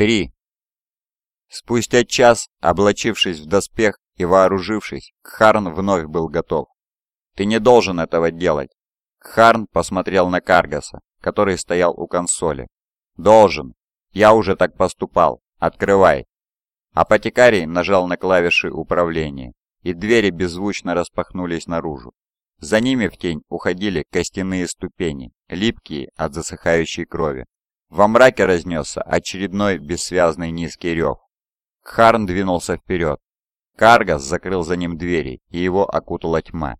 Три. Спустя час, облачившись в доспех и вооружившись, Кхарн вновь был готов. «Ты не должен этого делать!» Кхарн посмотрел на Каргаса, который стоял у консоли. «Должен! Я уже так поступал! Открывай!» Апотекарий нажал на клавиши управления, и двери беззвучно распахнулись наружу. За ними в тень уходили костяные ступени, липкие от засыхающей крови. Во мраке разнесся очередной бессвязный низкий рев. Харн двинулся вперед. Каргас закрыл за ним двери, и его окутала тьма.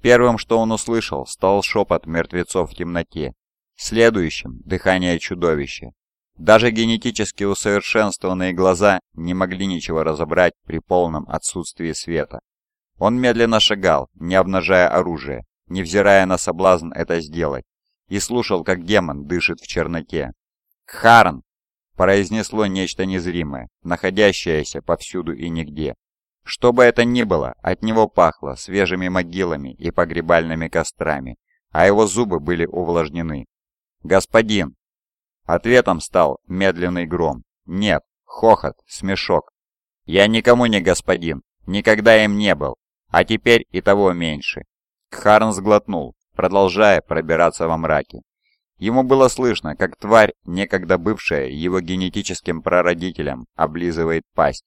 Первым, что он услышал, стал шепот мертвецов в темноте. Следующим — дыхание чудовища. Даже генетически усовершенствованные глаза не могли ничего разобрать при полном отсутствии света. Он медленно шагал, не обнажая оружие, невзирая на соблазн это сделать, и слушал, как демон дышит в черноте. «Кхарн!» произнесло нечто незримое, находящееся повсюду и нигде. Что бы это ни было, от него пахло свежими могилами и погребальными кострами, а его зубы были увлажнены. «Господин!» Ответом стал медленный гром. «Нет, хохот, смешок. Я никому не господин, никогда им не был, а теперь и того меньше». Кхарн сглотнул, продолжая пробираться во мраке. Ему было слышно, как тварь, некогда бывшая его генетическим прародителем, облизывает пасть.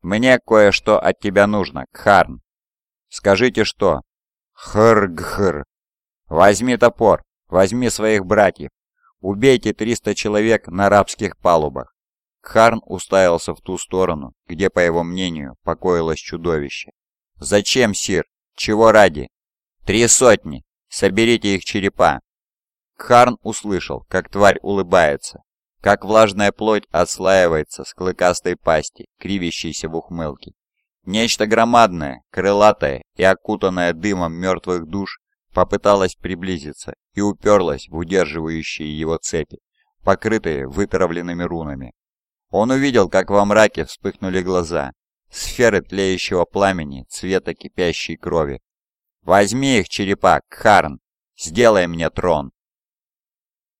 «Мне кое-что от тебя нужно, Кхарн». «Скажите, что?» «Хр-гхр». «Возьми топор, возьми своих братьев. Убейте 300 человек на рабских палубах». Кхарн уставился в ту сторону, где, по его мнению, покоилось чудовище. «Зачем, Сир? Чего ради?» «Три сотни. Соберите их черепа, Кхарн услышал, как тварь улыбается, как влажная плоть отслаивается с клыкастой пасти, кривящейся в ухмылке. Нечто громадное, крылатое и окутанное дымом мертвых душ попыталось приблизиться и уперлось в удерживающие его цепи, покрытые вытравленными рунами. Он увидел, как во мраке вспыхнули глаза, сферы тлеющего пламени цвета кипящей крови. «Возьми их, черепа, Кхарн! Сделай мне трон!»